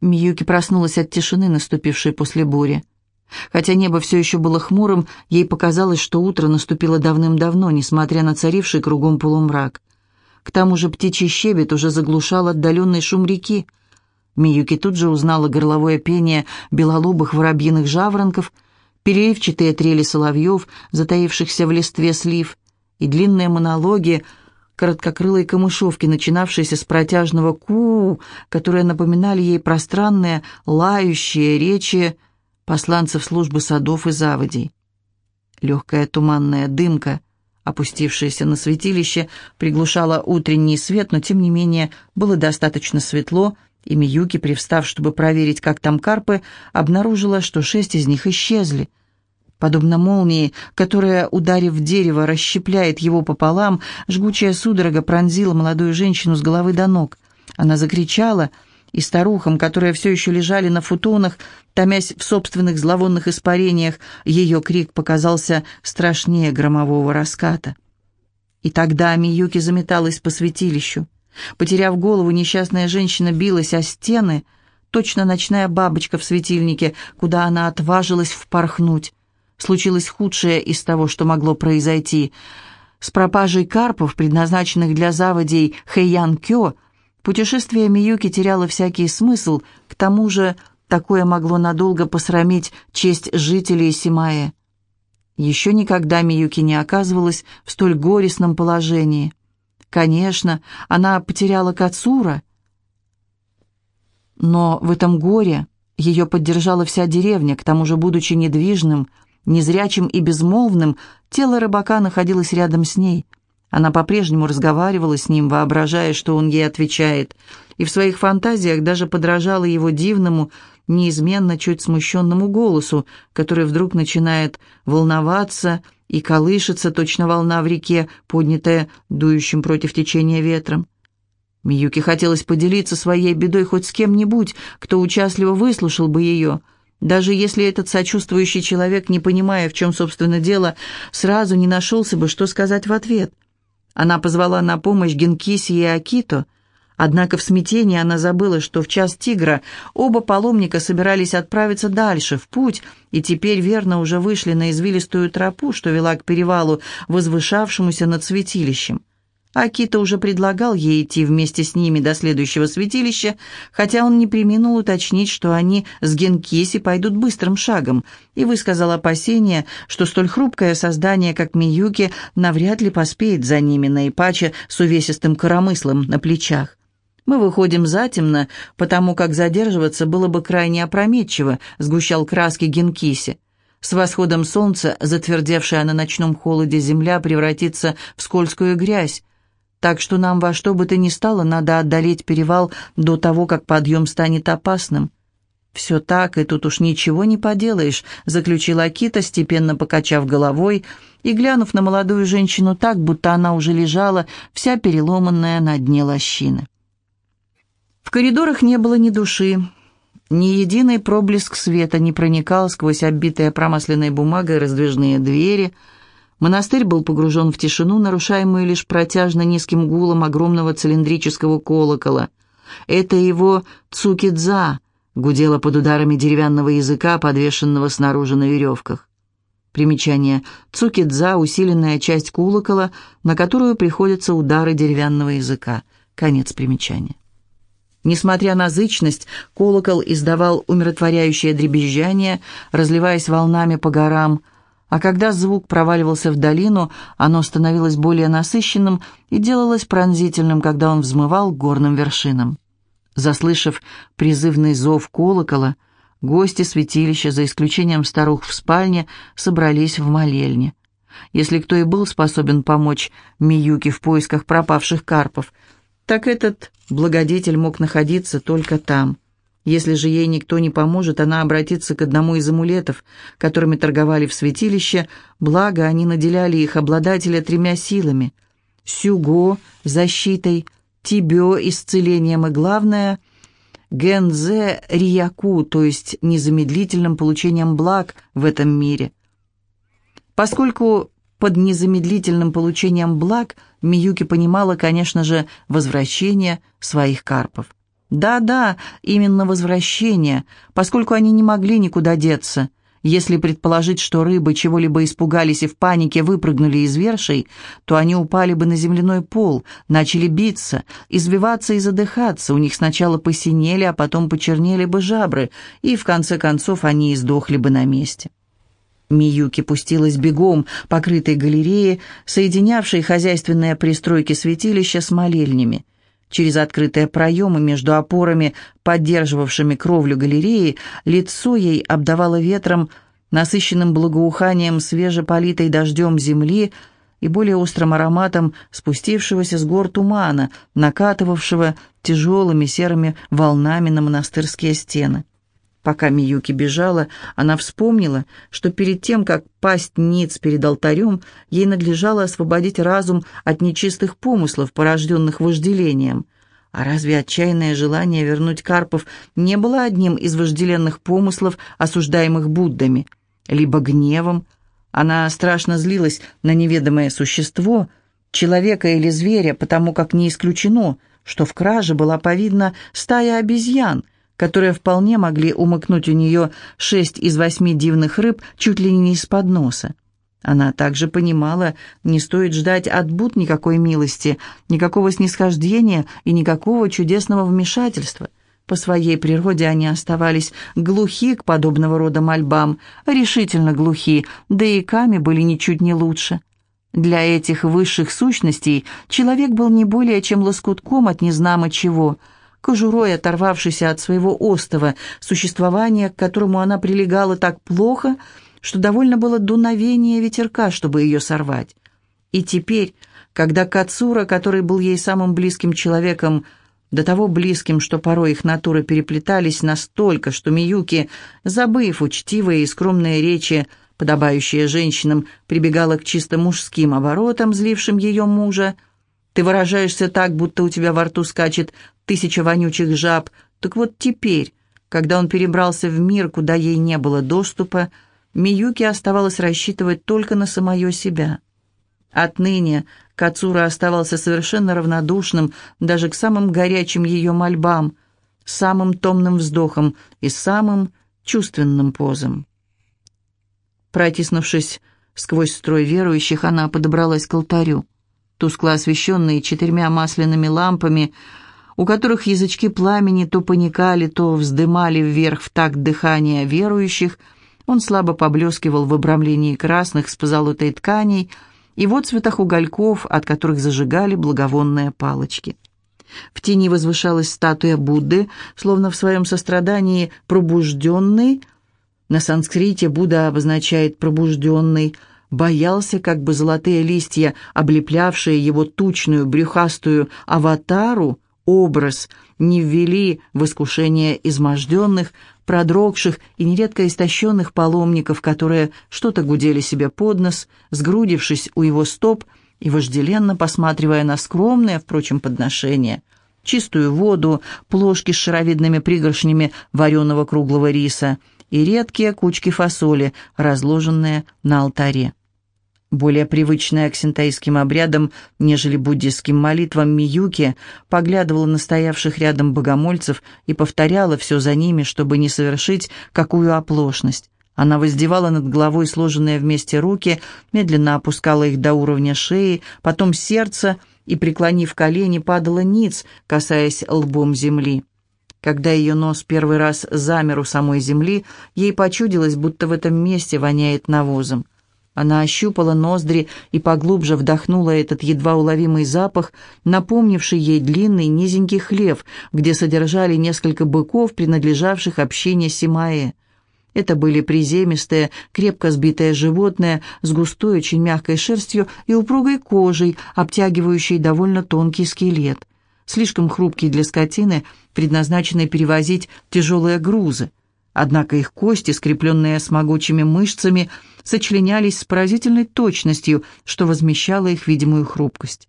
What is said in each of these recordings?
Миюки проснулась от тишины, наступившей после бури. Хотя небо все еще было хмурым, ей показалось, что утро наступило давным-давно, несмотря на царивший кругом полумрак. К тому же птичий щебет уже заглушал отдаленный шум реки. Миюки тут же узнала горловое пение белолобых воробьиных жаворонков, переливчатые трели соловьев, затаившихся в листве слив, и длинные монологи короткокрылой камышовки, начинавшиеся с протяжного ку, которые напоминали ей пространные, лающие речи посланцев службы садов и заводей. Легкая туманная дымка, опустившаяся на святилище, приглушала утренний свет, но, тем не менее, было достаточно светло, и Миюки, привстав, чтобы проверить, как там карпы, обнаружила, что шесть из них исчезли. Подобно молнии, которая, ударив дерево, расщепляет его пополам, жгучая судорога пронзила молодую женщину с головы до ног. Она закричала — и старухам, которые все еще лежали на футонах, томясь в собственных зловонных испарениях, ее крик показался страшнее громового раската. И тогда Миюки заметалась по святилищу. Потеряв голову, несчастная женщина билась о стены, точно ночная бабочка в светильнике, куда она отважилась впорхнуть. Случилось худшее из того, что могло произойти. С пропажей карпов, предназначенных для заводей Хэйян-Кё, Путешествие Миюки теряло всякий смысл, к тому же такое могло надолго посрамить честь жителей Симаэ. Еще никогда Миюки не оказывалась в столь горестном положении. Конечно, она потеряла Кацура, но в этом горе ее поддержала вся деревня, к тому же, будучи недвижным, незрячим и безмолвным, тело рыбака находилось рядом с ней – она по-прежнему разговаривала с ним, воображая, что он ей отвечает, и в своих фантазиях даже подражала его дивному, неизменно чуть смущенному голосу, который вдруг начинает волноваться и колышется, точно волна в реке, поднятая дующим против течения ветром. Миюке хотелось поделиться своей бедой хоть с кем-нибудь, кто участливо выслушал бы ее, даже если этот сочувствующий человек, не понимая, в чем, собственно, дело, сразу не нашелся бы, что сказать в ответ. Она позвала на помощь Генкиси и Акито, однако в смятении она забыла, что в час тигра оба паломника собирались отправиться дальше, в путь, и теперь верно уже вышли на извилистую тропу, что вела к перевалу, возвышавшемуся над святилищем. Акита уже предлагал ей идти вместе с ними до следующего святилища, хотя он не преминул уточнить, что они с Генкиси пойдут быстрым шагом, и высказал опасение, что столь хрупкое создание, как Миюки, навряд ли поспеет за ними на Ипаче с увесистым коромыслом на плечах. «Мы выходим затемно, потому как задерживаться было бы крайне опрометчиво», — сгущал краски Генкиси. С восходом солнца, затвердевшая на ночном холоде земля, превратится в скользкую грязь, так что нам во что бы то ни стало надо отдалить перевал до того, как подъем станет опасным». «Все так, и тут уж ничего не поделаешь», — заключила Акита, степенно покачав головой и глянув на молодую женщину так, будто она уже лежала, вся переломанная на дне лощины. В коридорах не было ни души, ни единый проблеск света не проникал сквозь оббитые промасленной бумагой раздвижные двери — Монастырь был погружен в тишину, нарушаемую лишь протяжно низким гулом огромного цилиндрического колокола. Это его цукидза гудело под ударами деревянного языка, подвешенного снаружи на веревках. Примечание. Цукидза — усиленная часть колокола, на которую приходятся удары деревянного языка. Конец примечания. Несмотря на зычность, колокол издавал умиротворяющее дребезжание, разливаясь волнами по горам, а когда звук проваливался в долину, оно становилось более насыщенным и делалось пронзительным, когда он взмывал к горным вершинам. Заслышав призывный зов колокола, гости святилища, за исключением старух в спальне, собрались в молельне. Если кто и был способен помочь Миюке в поисках пропавших карпов, так этот благодетель мог находиться только там – если же ей никто не поможет, она обратится к одному из амулетов, которыми торговали в святилище, благо они наделяли их обладателя тремя силами. Сюго – защитой, Тибё – исцелением и, главное, Гензе – рияку, то есть незамедлительным получением благ в этом мире. Поскольку под незамедлительным получением благ Миюки понимала, конечно же, возвращение своих карпов. Да-да, именно возвращение, поскольку они не могли никуда деться. Если предположить, что рыбы чего-либо испугались и в панике выпрыгнули из вершей, то они упали бы на земляной пол, начали биться, избиваться и задыхаться. У них сначала посинели, а потом почернели бы жабры, и в конце концов они издохли бы на месте. Миюки пустилась бегом по крытой галерее, соединявшей хозяйственные пристройки святилища с молельнями. Через открытые проемы между опорами, поддерживавшими кровлю галереи, лицо ей обдавало ветром, насыщенным благоуханием свежеполитой дождем земли и более острым ароматом спустившегося с гор тумана, накатывавшего тяжелыми серыми волнами на монастырские стены. Пока Миюки бежала, она вспомнила, что перед тем, как пасть ниц перед алтарем, ей надлежало освободить разум от нечистых помыслов, порожденных вожделением. А разве отчаянное желание вернуть Карпов не было одним из вожделенных помыслов, осуждаемых Буддами? Либо гневом? Она страшно злилась на неведомое существо, человека или зверя, потому как не исключено, что в краже была повидна стая обезьян — которые вполне могли умыкнуть у нее шесть из восьми дивных рыб чуть ли не из-под носа. Она также понимала, не стоит ждать от Буд никакой милости, никакого снисхождения и никакого чудесного вмешательства. По своей природе они оставались глухи к подобного рода мольбам, решительно глухи, да и Ками были ничуть не лучше. Для этих высших сущностей человек был не более чем лоскутком от незнамо чего – кожурой оторвавшейся от своего остова, существования, к которому она прилегала так плохо, что довольно было дуновение ветерка, чтобы ее сорвать. И теперь, когда Кацура, который был ей самым близким человеком, до того близким, что порой их натуры переплетались настолько, что Миюки, забыв учтивые и скромные речи, подобающие женщинам, прибегала к чисто мужским оборотам, злившим ее мужа, ты выражаешься так, будто у тебя во рту скачет тысяча вонючих жаб. Так вот теперь, когда он перебрался в мир, куда ей не было доступа, Миюке оставалось рассчитывать только на самое себя. Отныне Кацура оставался совершенно равнодушным даже к самым горячим ее мольбам, самым томным вздохам и самым чувственным позам. Протиснувшись сквозь строй верующих, она подобралась к алтарю тускло освещенные четырьмя масляными лампами, у которых язычки пламени то паникали, то вздымали вверх в такт дыхания верующих, он слабо поблескивал в обрамлении красных с позолотой тканей и в отцветах угольков, от которых зажигали благовонные палочки. В тени возвышалась статуя Будды, словно в своем сострадании пробужденный. На санскрите Будда обозначает «пробужденный», боялся, как бы золотые листья, облеплявшие его тучную брюхастую аватару, образ, не ввели в искушение изможденных, продрогших и нередко истощенных паломников, которые что-то гудели себе под нос, сгрудившись у его стоп и вожделенно посматривая на скромное, впрочем, подношение – чистую воду, плошки с шаровидными пригоршнями вареного круглого риса и редкие кучки фасоли, разложенные на алтаре. Более привычная к синтаистским обрядам, нежели буддистским молитвам, Миюки поглядывала на стоявших рядом богомольцев и повторяла все за ними, чтобы не совершить какую оплошность. Она воздевала над головой сложенные вместе руки, медленно опускала их до уровня шеи, потом сердца и, преклонив колени, падала ниц, касаясь лбом земли. Когда ее нос первый раз замер у самой земли, ей почудилось, будто в этом месте воняет навозом. Она ощупала ноздри и поглубже вдохнула этот едва уловимый запах, напомнивший ей длинный низенький хлев, где содержали несколько быков, принадлежавших общине Симаэ. Это были приземистые, крепко сбитые животные с густой, очень мягкой шерстью и упругой кожей, обтягивающей довольно тонкий скелет. Слишком хрупкий для скотины, предназначенной перевозить тяжелые грузы. Однако их кости, скрепленные с могучими мышцами, сочленялись с поразительной точностью, что возмещало их видимую хрупкость.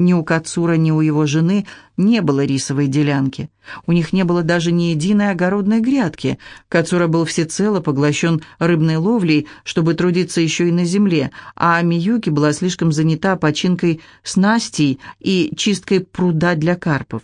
Ни у Кацура, ни у его жены не было рисовой делянки. У них не было даже ни единой огородной грядки. Кацура был всецело поглощен рыбной ловлей, чтобы трудиться еще и на земле, а Миюки была слишком занята починкой снастей и чисткой пруда для карпов.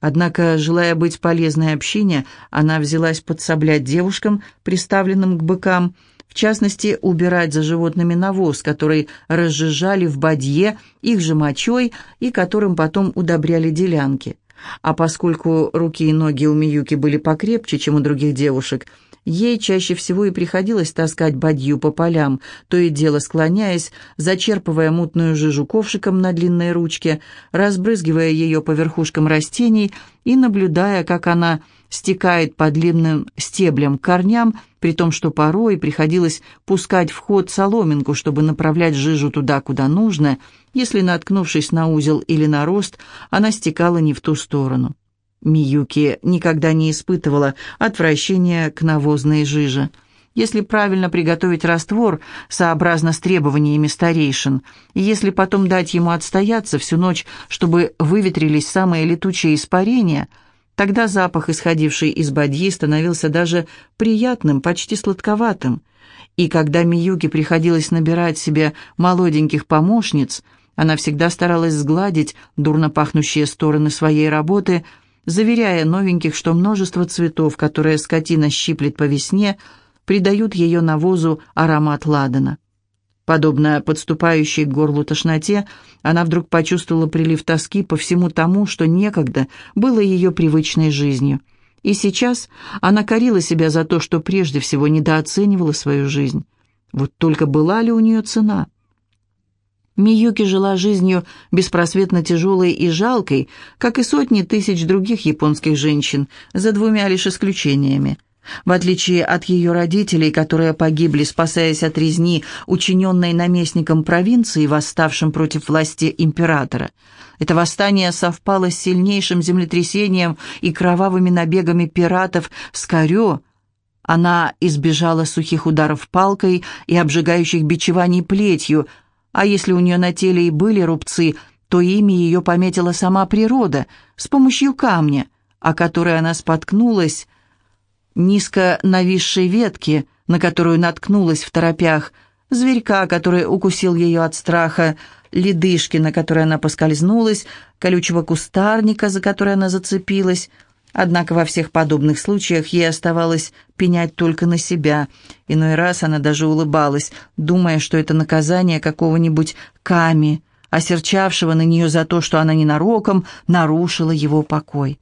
Однако, желая быть полезной общине, она взялась подсоблять девушкам, приставленным к быкам, в частности, убирать за животными навоз, который разжижали в бадье их же мочой и которым потом удобряли делянки. А поскольку руки и ноги у Миюки были покрепче, чем у других девушек, ей чаще всего и приходилось таскать бадью по полям, то и дело склоняясь, зачерпывая мутную жижу ковшиком на длинной ручке, разбрызгивая ее по верхушкам растений и наблюдая, как она стекает по длинным стеблям к корням, при том, что порой приходилось пускать в ход соломинку, чтобы направлять жижу туда, куда нужно, если, наткнувшись на узел или на рост, она стекала не в ту сторону. Миюки никогда не испытывала отвращения к навозной жиже. Если правильно приготовить раствор, сообразно с требованиями старейшин, и если потом дать ему отстояться всю ночь, чтобы выветрились самые летучие испарения – Тогда запах, исходивший из бадьи, становился даже приятным, почти сладковатым. И когда Миюке приходилось набирать себе молоденьких помощниц, она всегда старалась сгладить дурно пахнущие стороны своей работы, заверяя новеньких, что множество цветов, которые скотина щиплет по весне, придают ее навозу аромат ладана. Подобно подступающей к горлу тошноте, она вдруг почувствовала прилив тоски по всему тому, что некогда было ее привычной жизнью. И сейчас она корила себя за то, что прежде всего недооценивала свою жизнь. Вот только была ли у нее цена? Миюки жила жизнью беспросветно тяжелой и жалкой, как и сотни тысяч других японских женщин, за двумя лишь исключениями – в отличие от ее родителей, которые погибли, спасаясь от резни, учиненной наместником провинции, восставшим против власти императора. Это восстание совпало с сильнейшим землетрясением и кровавыми набегами пиратов с Корё. Она избежала сухих ударов палкой и обжигающих бичеваний плетью, а если у нее на теле и были рубцы, то ими ее пометила сама природа с помощью камня, о который она споткнулась, низко нависшей ветки, на которую наткнулась в торопях, зверька, который укусил ее от страха, ледышки, на которой она поскользнулась, колючего кустарника, за который она зацепилась. Однако во всех подобных случаях ей оставалось пенять только на себя. Иной раз она даже улыбалась, думая, что это наказание какого-нибудь Ками, осерчавшего на нее за то, что она ненароком нарушила его покой.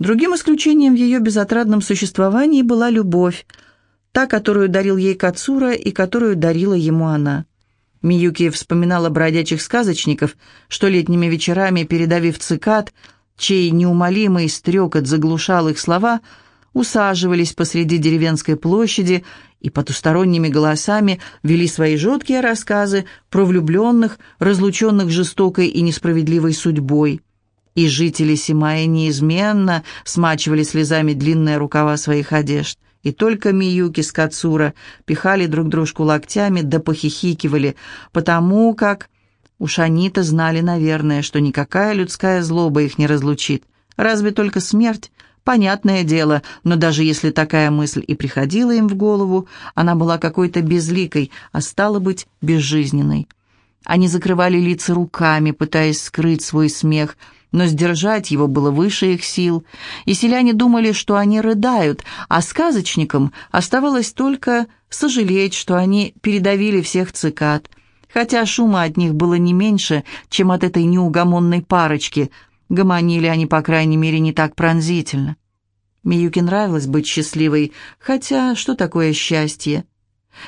Другим исключением в ее безотрадном существовании была любовь, та, которую дарил ей Кацура и которую дарила ему она. Миюки вспоминала бродячих сказочников, что летними вечерами, передавив цикад, чей неумолимый стрекот заглушал их слова, усаживались посреди деревенской площади и потусторонними голосами вели свои жуткие рассказы про влюбленных, разлученных жестокой и несправедливой судьбой и жители Симаи неизменно смачивали слезами длинные рукава своих одежд. И только Миюки с Кацура пихали друг дружку локтями да похихикивали, потому как уж они-то знали, наверное, что никакая людская злоба их не разлучит. Разве только смерть? Понятное дело, но даже если такая мысль и приходила им в голову, она была какой-то безликой, а стала быть безжизненной. Они закрывали лица руками, пытаясь скрыть свой смех – но сдержать его было выше их сил, и селяне думали, что они рыдают, а сказочникам оставалось только сожалеть, что они передавили всех цикад, хотя шума от них было не меньше, чем от этой неугомонной парочки, гомонили они, по крайней мере, не так пронзительно. Миюке нравилось быть счастливой, хотя что такое счастье?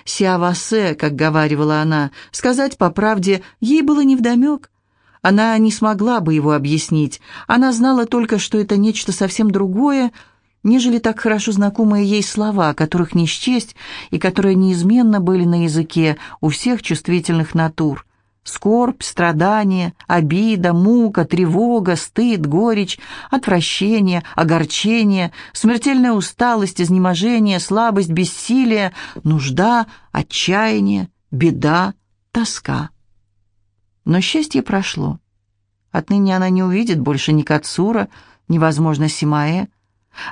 «Сиавасе», как говаривала она, сказать по правде, ей было невдомек. Она не смогла бы его объяснить. Она знала только, что это нечто совсем другое, нежели так хорошо знакомые ей слова, которых не счесть и которые неизменно были на языке у всех чувствительных натур. Скорбь, страдание, обида, мука, тревога, стыд, горечь, отвращение, огорчение, смертельная усталость, изнеможение, слабость, бессилие, нужда, отчаяние, беда, тоска. Но счастье прошло. Отныне она не увидит больше ни Кацура, ни, возможно, Симаэ.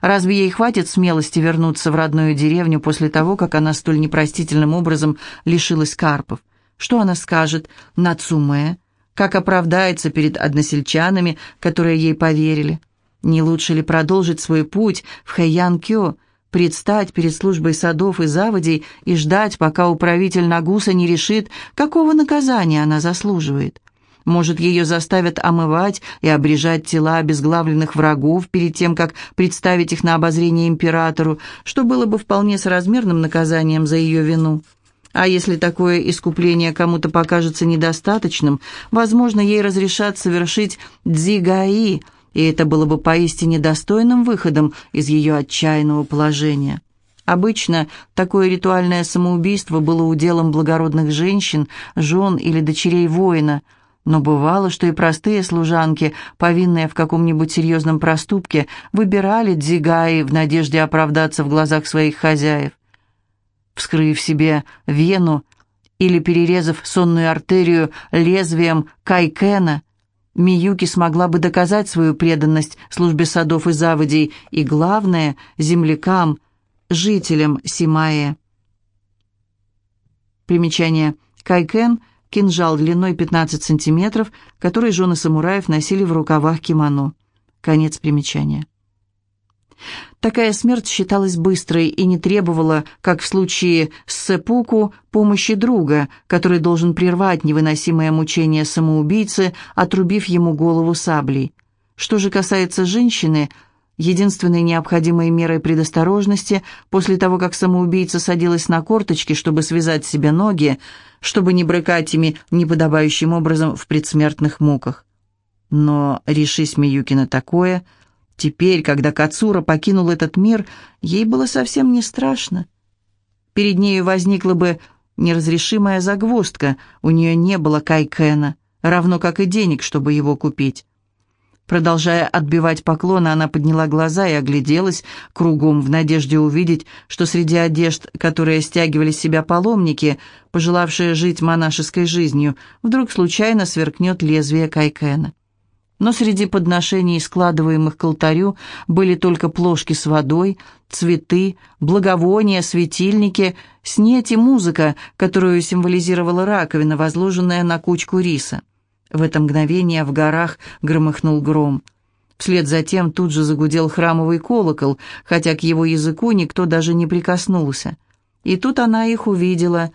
Разве ей хватит смелости вернуться в родную деревню после того, как она столь непростительным образом лишилась карпов? Что она скажет Нацуме, как оправдается перед односельчанами, которые ей поверили. Не лучше ли продолжить свой путь в Хэйян-Кё, предстать перед службой садов и заводей и ждать, пока управитель Нагуса не решит, какого наказания она заслуживает? Может, ее заставят омывать и обрежать тела обезглавленных врагов перед тем, как представить их на обозрение императору, что было бы вполне соразмерным наказанием за ее вину. А если такое искупление кому-то покажется недостаточным, возможно, ей разрешат совершить дзигаи, и это было бы поистине достойным выходом из ее отчаянного положения. Обычно такое ритуальное самоубийство было уделом благородных женщин, жен или дочерей воина – но бывало, что и простые служанки, повинные в каком-нибудь серьезном проступке, выбирали дзигаи в надежде оправдаться в глазах своих хозяев. Вскрыв себе вену или перерезав сонную артерию лезвием кайкена, Миюки смогла бы доказать свою преданность службе садов и заводей и, главное, землякам, жителям Симаи. Примечание. Кайкен – кинжал длиной 15 сантиметров, который жены самураев носили в рукавах кимоно. Конец примечания. Такая смерть считалась быстрой и не требовала, как в случае с Сепуку, помощи друга, который должен прервать невыносимое мучение самоубийцы, отрубив ему голову саблей. Что же касается женщины – Единственной необходимой мерой предосторожности после того, как самоубийца садилась на корточки, чтобы связать себе ноги, чтобы не брыкать ими неподобающим образом в предсмертных муках. Но, решись Миюки такое, теперь, когда Кацура покинул этот мир, ей было совсем не страшно. Перед нею возникла бы неразрешимая загвоздка, у нее не было кайкена, равно как и денег, чтобы его купить. Продолжая отбивать поклоны, она подняла глаза и огляделась кругом в надежде увидеть, что среди одежд, которые стягивали с себя паломники, пожелавшие жить монашеской жизнью, вдруг случайно сверкнет лезвие кайкена. Но среди подношений, складываемых к алтарю, были только плошки с водой, цветы, благовония, светильники, снеть и музыка, которую символизировала раковина, возложенная на кучку риса. В это мгновение в горах громыхнул гром. Вслед за тем тут же загудел храмовый колокол, хотя к его языку никто даже не прикоснулся. И тут она их увидела.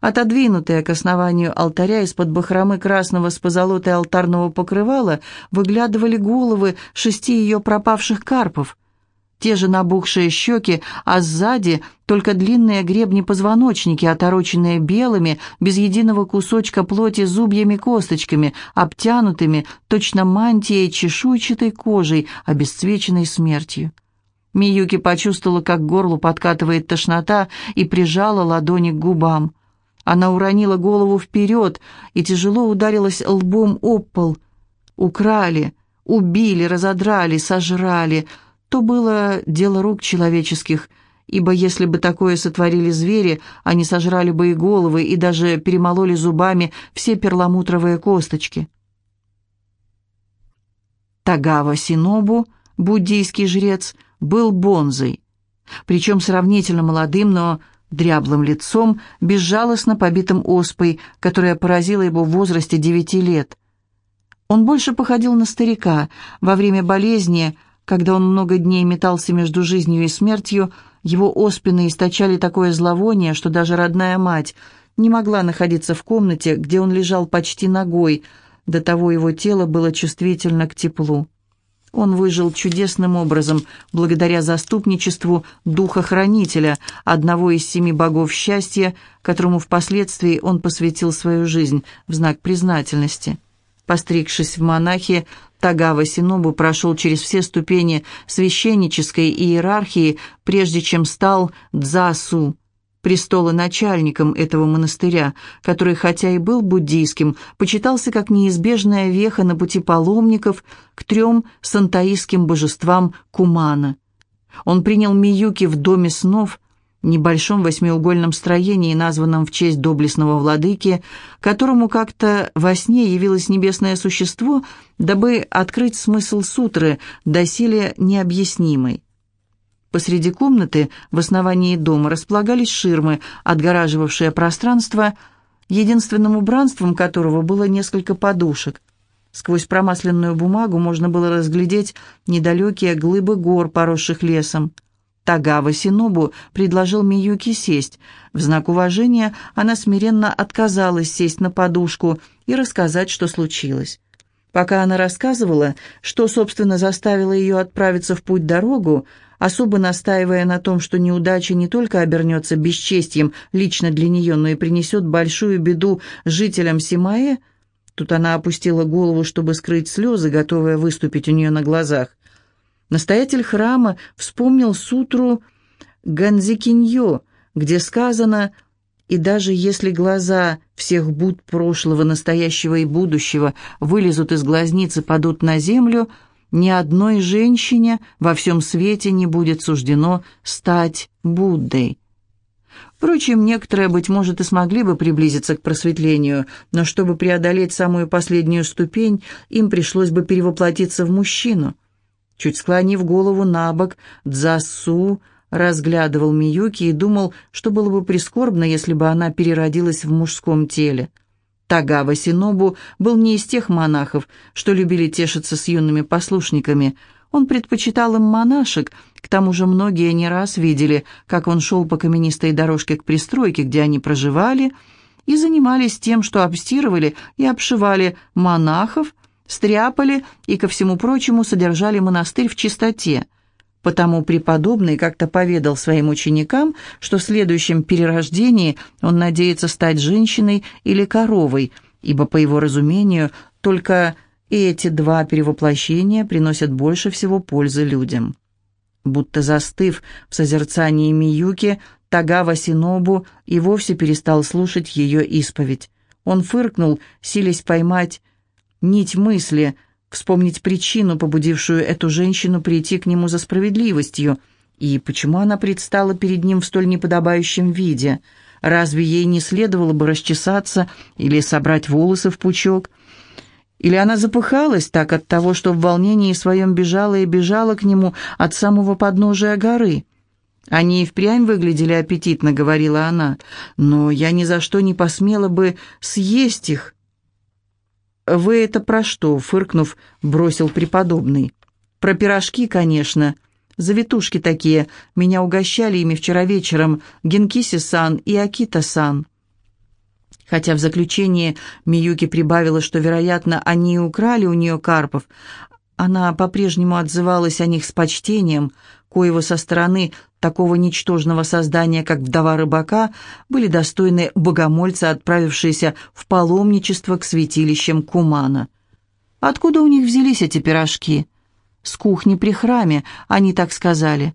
Отодвинутые к основанию алтаря из-под бахромы красного с позолотой алтарного покрывала выглядывали головы шести ее пропавших карпов те же набухшие щеки, а сзади только длинные гребни-позвоночники, отороченные белыми, без единого кусочка плоти зубьями-косточками, обтянутыми точно мантией чешуйчатой кожей, обесцвеченной смертью. Миюки почувствовала, как горлу подкатывает тошнота, и прижала ладони к губам. Она уронила голову вперед и тяжело ударилась лбом об пол. Украли, убили, разодрали, сожрали — то было дело рук человеческих, ибо если бы такое сотворили звери, они сожрали бы и головы, и даже перемололи зубами все перламутровые косточки. Тагава Синобу, буддийский жрец, был бонзой, причем сравнительно молодым, но дряблым лицом, безжалостно побитым оспой, которая поразила его в возрасте девяти лет. Он больше походил на старика. Во время болезни – когда он много дней метался между жизнью и смертью, его оспины источали такое зловоние, что даже родная мать не могла находиться в комнате, где он лежал почти ногой, до того его тело было чувствительно к теплу. Он выжил чудесным образом, благодаря заступничеству духа-хранителя, одного из семи богов счастья, которому впоследствии он посвятил свою жизнь в знак признательности. Постригшись в монахи, Тагава Синобу прошел через все ступени священнической иерархии, прежде чем стал дзасу, престолоначальником этого монастыря, который, хотя и был буддийским, почитался как неизбежная веха на пути паломников к трем сантаистским божествам Кумана. Он принял Миюки в доме снов, небольшом восьмиугольном строении, названном в честь доблестного владыки, которому как-то во сне явилось небесное существо, дабы открыть смысл сутры, доселе необъяснимой. Посреди комнаты, в основании дома, располагались ширмы, отгораживавшие пространство, единственным убранством которого было несколько подушек. Сквозь промасленную бумагу можно было разглядеть недалекие глыбы гор, поросших лесом. Тагава Синобу предложил Миюки сесть. В знак уважения она смиренно отказалась сесть на подушку и рассказать, что случилось. Пока она рассказывала, что, собственно, заставило ее отправиться в путь-дорогу, особо настаивая на том, что неудача не только обернется бесчестьем лично для нее, но и принесет большую беду жителям Симаэ, тут она опустила голову, чтобы скрыть слезы, готовая выступить у нее на глазах. Настоятель храма вспомнил сутру Ганзикиньо, где сказано «И даже если глаза всех Буд прошлого, настоящего и будущего вылезут из глазниц и падут на землю, ни одной женщине во всем свете не будет суждено стать Буддой». Впрочем, некоторые, быть может, и смогли бы приблизиться к просветлению, но чтобы преодолеть самую последнюю ступень, им пришлось бы перевоплотиться в мужчину – Чуть склонив голову на бок, Дзасу разглядывал Миюки и думал, что было бы прискорбно, если бы она переродилась в мужском теле. Тагава Синобу был не из тех монахов, что любили тешиться с юными послушниками. Он предпочитал им монашек, к тому же многие не раз видели, как он шел по каменистой дорожке к пристройке, где они проживали, и занимались тем, что обстирывали и обшивали монахов, стряпали и, ко всему прочему, содержали монастырь в чистоте. Потому преподобный как-то поведал своим ученикам, что в следующем перерождении он надеется стать женщиной или коровой, ибо, по его разумению, только эти два перевоплощения приносят больше всего пользы людям. Будто застыв в созерцании Миюки, Тагава Синобу и вовсе перестал слушать ее исповедь. Он фыркнул, силясь поймать нить мысли, вспомнить причину, побудившую эту женщину прийти к нему за справедливостью, и почему она предстала перед ним в столь неподобающем виде. Разве ей не следовало бы расчесаться или собрать волосы в пучок? Или она запыхалась так от того, что в волнении своем бежала и бежала к нему от самого подножия горы? «Они и впрямь выглядели аппетитно», — говорила она, — «но я ни за что не посмела бы съесть их». «Вы это про что?» — фыркнув, бросил преподобный. «Про пирожки, конечно. Завитушки такие. Меня угощали ими вчера вечером Генкиси-сан и Акита-сан». Хотя в заключение Миюки прибавила, что, вероятно, они украли у нее карпов, она по-прежнему отзывалась о них с почтением, коего со стороны такого ничтожного создания, как вдова рыбака, были достойны богомольца, отправившиеся в паломничество к святилищам Кумана. Откуда у них взялись эти пирожки? С кухни при храме, они так сказали.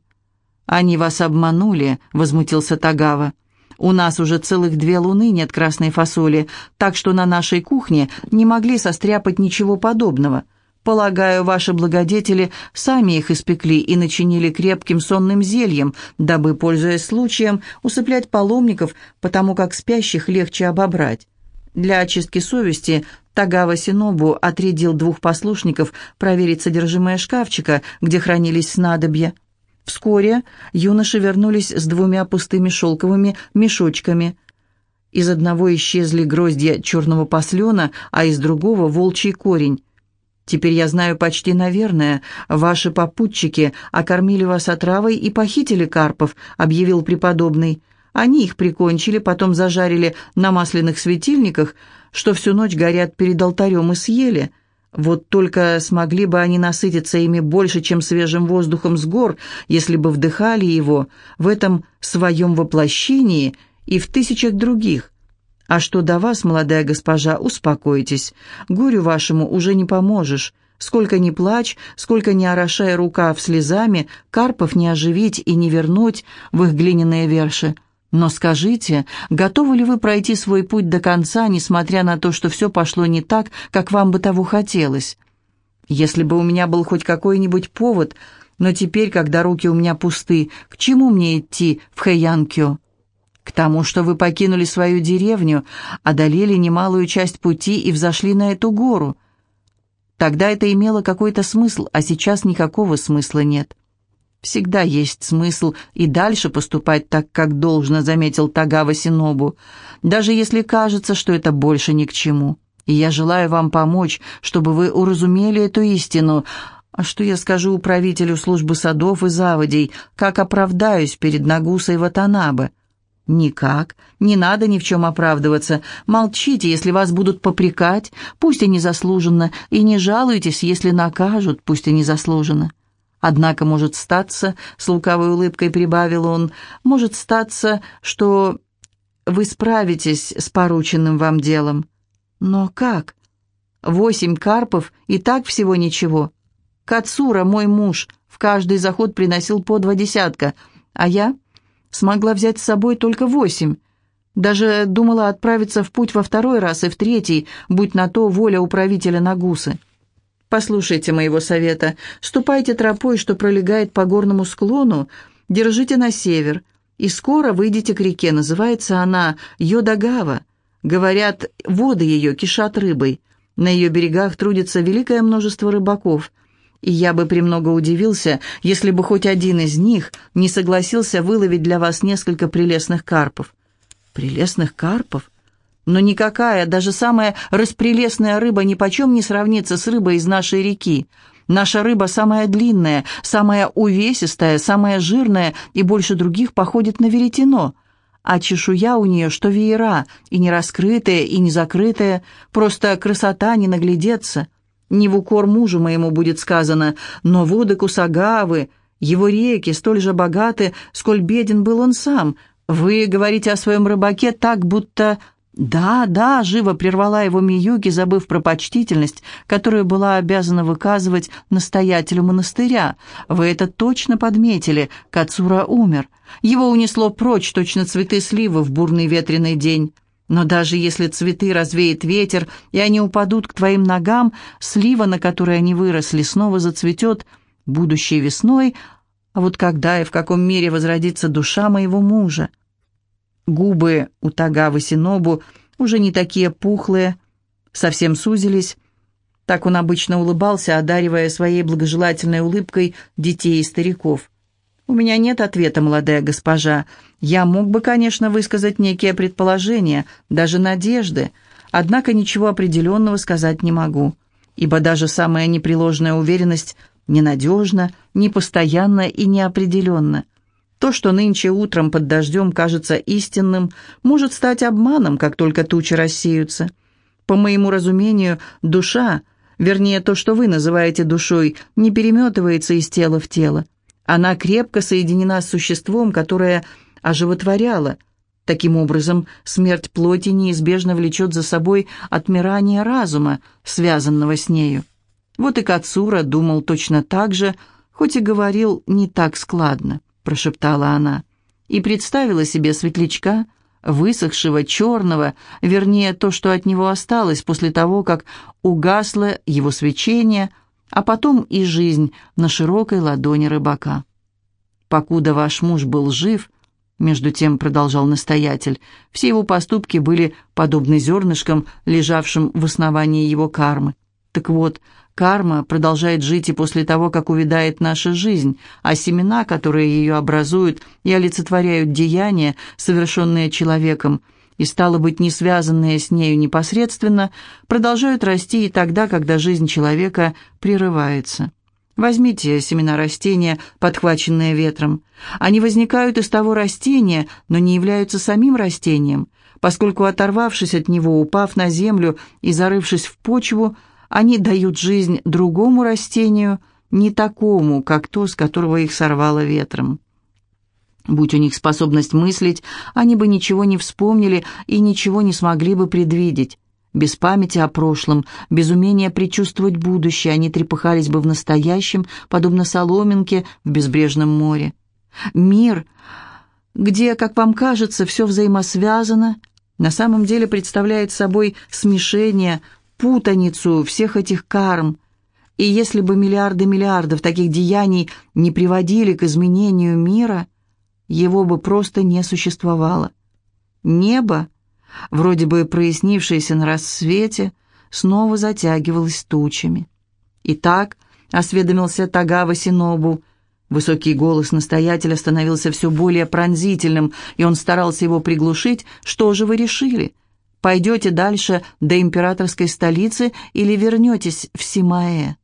«Они вас обманули», — возмутился Тагава. «У нас уже целых две луны нет красной фасоли, так что на нашей кухне не могли состряпать ничего подобного». Полагаю, ваши благодетели сами их испекли и начинили крепким сонным зельем, дабы, пользуясь случаем, усыплять паломников, потому как спящих легче обобрать. Для очистки совести Тагава Синобу отрядил двух послушников проверить содержимое шкафчика, где хранились снадобья. Вскоре юноши вернулись с двумя пустыми шелковыми мешочками. Из одного исчезли гроздья черного послена, а из другого — волчий корень. Теперь я знаю почти наверное, ваши попутчики окормили вас отравой и похитили карпов», — объявил преподобный. «Они их прикончили, потом зажарили на масляных светильниках, что всю ночь горят перед алтарем и съели. Вот только смогли бы они насытиться ими больше, чем свежим воздухом с гор, если бы вдыхали его в этом своем воплощении и в тысячах других. А что до вас, молодая госпожа, успокойтесь. Горю вашему уже не поможешь. Сколько ни плачь, сколько ни орошая рукав слезами, Карпов не оживить и не вернуть в их глиняные верши. Но скажите, готовы ли вы пройти свой путь до конца, несмотря на то, что все пошло не так, как вам бы того хотелось? Если бы у меня был хоть какой-нибудь повод, но теперь, когда руки у меня пусты, к чему мне идти в Хэйянкё? К тому, что вы покинули свою деревню, одолели немалую часть пути и взошли на эту гору. Тогда это имело какой-то смысл, а сейчас никакого смысла нет. «Всегда есть смысл и дальше поступать так, как должно», — заметил Тагава Синобу, «даже если кажется, что это больше ни к чему. И я желаю вам помочь, чтобы вы уразумели эту истину. А что я скажу управителю службы садов и заводей, как оправдаюсь перед Нагусой Ватанабе?» «Никак. Не надо ни в чем оправдываться. Молчите, если вас будут попрекать, пусть и незаслуженно, и не жалуйтесь, если накажут, пусть и незаслуженно. Однако может статься, с лукавой улыбкой прибавил он, может статься, что вы справитесь с порученным вам делом. Но как? Восемь карпов и так всего ничего. Кацура, мой муж, в каждый заход приносил по два десятка, а я смогла взять с собой только восемь. Даже думала отправиться в путь во второй раз и в третий, будь на то воля управителя Нагусы. Послушайте моего совета. Ступайте тропой, что пролегает по горному склону, держите на север, и скоро выйдете к реке. Называется она Йодагава. Говорят, воды ее кишат рыбой. На ее берегах трудится великое множество рыбаков. И я бы премного удивился, если бы хоть один из них не согласился выловить для вас несколько прелестных карпов. Прелестных карпов? Но никакая, даже самая распрелестная рыба ни почем не сравнится с рыбой из нашей реки. Наша рыба самая длинная, самая увесистая, самая жирная и больше других походит на веретено. А чешуя у нее, что веера, и не раскрытая, и не закрытая, просто красота не наглядеться. Не в укор мужу моему будет сказано, но воды Кусагавы, его реки столь же богаты, сколь беден был он сам. Вы говорите о своем рыбаке так, будто «Да, да», — живо прервала его Миюки, забыв про почтительность, которую была обязана выказывать настоятелю монастыря. «Вы это точно подметили. Кацура умер. Его унесло прочь, точно цветы сливы в бурный ветреный день. Но даже если цветы развеет ветер, и они упадут к твоим ногам, слива, на которой они выросли, снова зацветет будущей весной, а вот когда и в каком мире возродится душа моего мужа?» Губы у Тагавы Синобу уже не такие пухлые, совсем сузились. Так он обычно улыбался, одаривая своей благожелательной улыбкой детей и стариков. «У меня нет ответа, молодая госпожа. Я мог бы, конечно, высказать некие предположения, даже надежды, однако ничего определенного сказать не могу, ибо даже самая непреложная уверенность ненадежна, непостоянна и неопределенна. То, что нынче утром под дождем кажется истинным, может стать обманом, как только тучи рассеются. По моему разумению, душа, вернее, то, что вы называете душой, не переметывается из тела в тело. Она крепко соединена с существом, которое оживотворяло. Таким образом, смерть плоти неизбежно влечет за собой отмирание разума, связанного с нею. Вот и Кацура думал точно так же, хоть и говорил не так складно прошептала она, и представила себе светлячка, высохшего, черного, вернее, то, что от него осталось после того, как угасло его свечение, а потом и жизнь на широкой ладони рыбака. «Покуда ваш муж был жив», — между тем продолжал настоятель, «все его поступки были подобны зернышкам, лежавшим в основании его кармы. Так вот, Карма продолжает жить и после того, как увядает наша жизнь, а семена, которые ее образуют и олицетворяют деяния, совершенные человеком, и, стало быть, не связанные с нею непосредственно, продолжают расти и тогда, когда жизнь человека прерывается. Возьмите семена растения, подхваченные ветром. Они возникают из того растения, но не являются самим растением, поскольку, оторвавшись от него, упав на землю и зарывшись в почву, они дают жизнь другому растению, не такому, как то, с которого их сорвало ветром. Будь у них способность мыслить, они бы ничего не вспомнили и ничего не смогли бы предвидеть. Без памяти о прошлом, без умения предчувствовать будущее, они трепыхались бы в настоящем, подобно соломинке в безбрежном море. Мир, где, как вам кажется, все взаимосвязано, на самом деле представляет собой смешение путаницу всех этих карм. И если бы миллиарды миллиардов таких деяний не приводили к изменению мира, его бы просто не существовало. Небо, вроде бы прояснившееся на рассвете, снова затягивалось тучами. Итак, осведомился Тагава Синобу, Высокий голос настоятеля становился все более пронзительным, и он старался его приглушить. «Что же вы решили? Пойдете дальше до императорской столицы или вернетесь в Симаэ?»